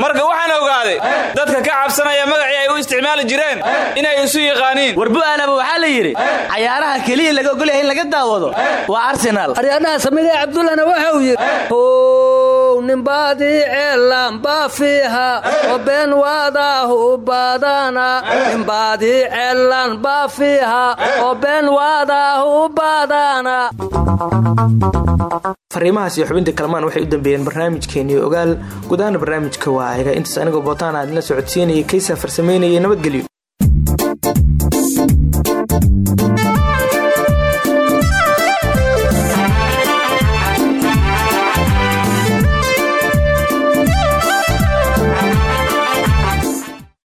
Marka waxaan ogaaday dadka ka cabsanaya magacii ay u isticmaali jireen inay isu yaqaaniin. War bu'aalaba waxaa la yidhi cayaaraha keliya laga ogolyahay in laga daawado waa arsenaal aryaadhaha samigay cabdullana waxa uu yidhi how ninbaadii ceelaan baafiiha oo been waadaahu baadana ninbaadii ceelaan baafiiha oo been waadaahu baadana fariimahaas iyo xubinta kalamaan waxay u dambeeyeen barnaamijkeennii ogaal gudahaana barnaamijka waa intaas anigoo bootaan aad la socodsiinayay kaysaa farsamaynayay nabadgelyo